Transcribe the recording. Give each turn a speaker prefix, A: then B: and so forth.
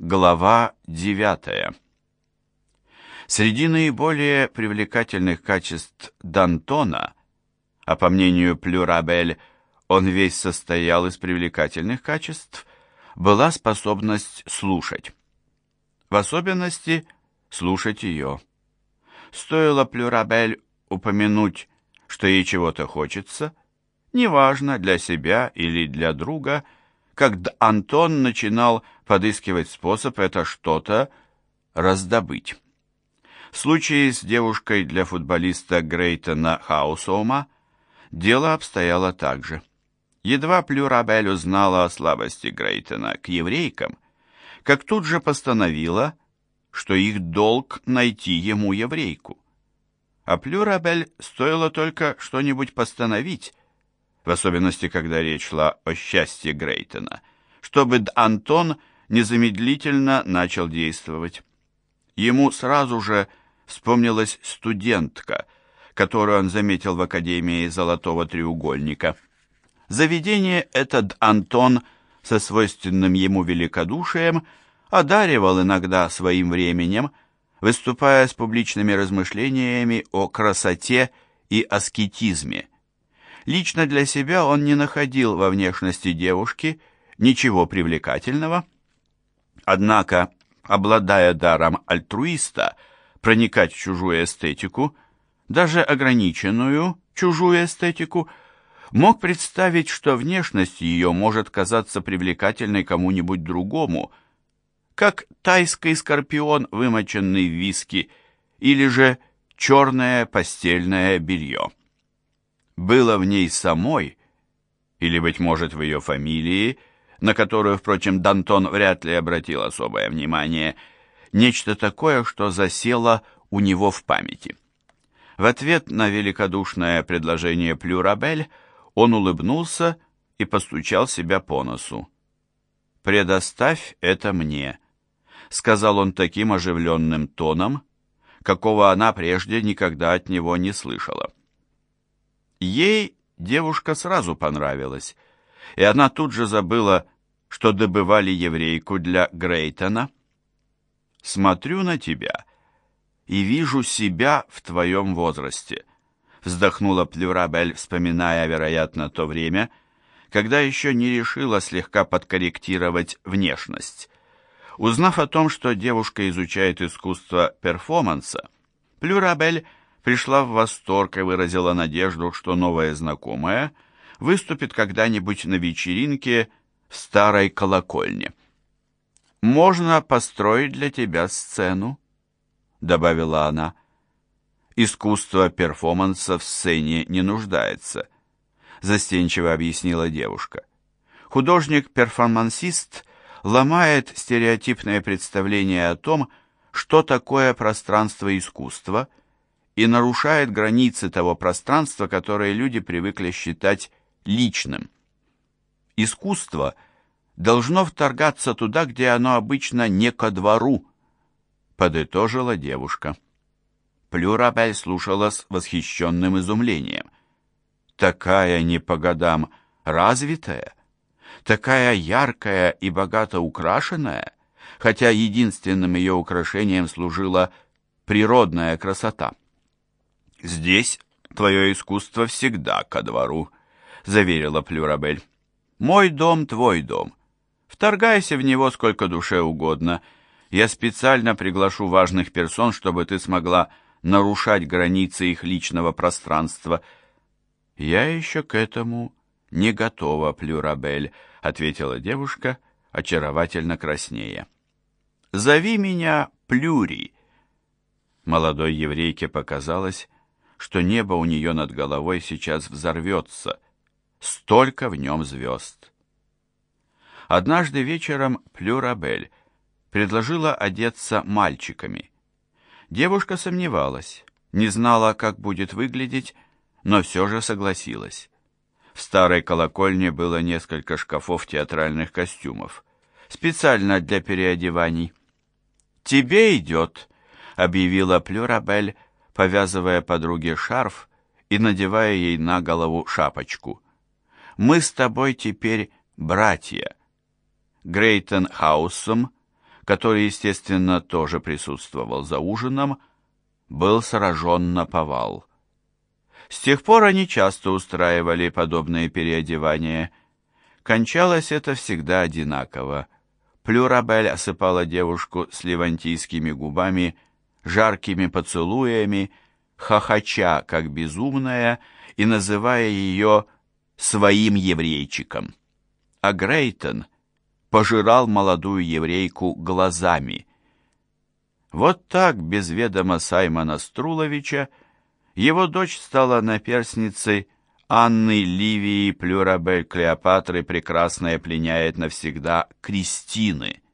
A: Глава 9. Среди наиболее привлекательных качеств Д'Антона, а по мнению Плюрабель, он весь состоял из привлекательных качеств, была способность слушать. В особенности слушать ее. Стоило Плюрабель упомянуть, что ей чего-то хочется, неважно, для себя или для друга – как Антон начинал подыскивать способ это что-то раздобыть. В случае с девушкой для футболиста Грейтона Хаусома дело обстояло так же. Едва Плюрабель узнала о слабости Грейтона к еврейкам, как тут же постановила, что их долг найти ему еврейку. А Плюрабель стоило только что-нибудь постановить, в особенности, когда речь шла о счастье Грейтона, чтобы Антон незамедлительно начал действовать. Ему сразу же вспомнилась студентка, которую он заметил в Академии Золотого Треугольника. Заведение этот Антон со свойственным ему великодушием одаривал иногда своим временем, выступая с публичными размышлениями о красоте и аскетизме. Лично для себя он не находил во внешности девушки ничего привлекательного. Однако, обладая даром альтруиста, проникать в чужую эстетику, даже ограниченную чужую эстетику, мог представить, что внешность ее может казаться привлекательной кому-нибудь другому, как тайский скорпион, вымоченный в виски, или же черное постельное белье. Было в ней самой, или, быть может, в ее фамилии, на которую, впрочем, Дантон вряд ли обратил особое внимание, нечто такое, что засело у него в памяти. В ответ на великодушное предложение Плюрабель он улыбнулся и постучал себя по носу. «Предоставь это мне», — сказал он таким оживленным тоном, какого она прежде никогда от него не слышала. Ей девушка сразу понравилась, и она тут же забыла, что добывали еврейку для Грейтона. «Смотрю на тебя и вижу себя в твоем возрасте», вздохнула Плюрабель, вспоминая, вероятно, то время, когда еще не решила слегка подкорректировать внешность. Узнав о том, что девушка изучает искусство перформанса, Плюрабель пришла в восторг и выразила надежду, что новая знакомая выступит когда-нибудь на вечеринке в старой колокольне. «Можно построить для тебя сцену», — добавила она. «Искусство перформанса в сцене не нуждается», — застенчиво объяснила девушка. «Художник-перформансист ломает стереотипное представление о том, что такое пространство искусства — и нарушает границы того пространства, которое люди привыкли считать личным. Искусство должно вторгаться туда, где оно обычно не ко двору, подытожила девушка. Плюрабель слушала с восхищенным изумлением. Такая не по годам развитая, такая яркая и богато украшенная, хотя единственным ее украшением служила природная красота. «Здесь твое искусство всегда ко двору», — заверила Плюрабель. «Мой дом — твой дом. Вторгайся в него сколько душе угодно. Я специально приглашу важных персон, чтобы ты смогла нарушать границы их личного пространства». «Я еще к этому не готова, Плюрабель», — ответила девушка, очаровательно краснея. «Зови меня Плюри». Молодой еврейке показалось, что небо у нее над головой сейчас взорвется. Столько в нем звезд. Однажды вечером Плюрабель предложила одеться мальчиками. Девушка сомневалась, не знала, как будет выглядеть, но все же согласилась. В старой колокольне было несколько шкафов театральных костюмов, специально для переодеваний. «Тебе идет», — объявила Плюрабель, повязывая подруге шарф и надевая ей на голову шапочку. «Мы с тобой теперь братья. Грейтон Хаусом, который, естественно, тоже присутствовал за ужином, был сражен на повал. С тех пор они часто устраивали подобные переодевания. Кончалось это всегда одинаково. Плюрабель осыпала девушку с левантийскими губами, жаркими поцелуями, хохоча, как безумная, и называя ее своим еврейчиком. А Грейтон пожирал молодую еврейку глазами. Вот так, без ведома Саймона Струловича, его дочь стала наперсницей Анны Ливии Плюрабель Клеопатры прекрасная пленяет навсегда Кристины –